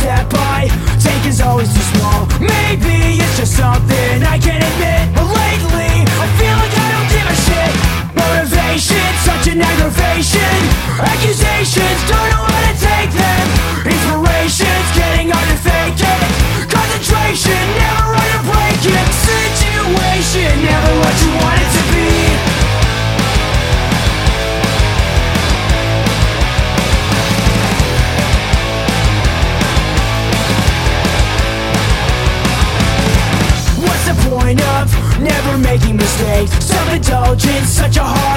step I take is always too small. Maybe it's just something I can't admit. But lately, I feel like I don't give a shit. Motivation, such an aggravation. Accusations, mistakes Self-indulgence, such a hard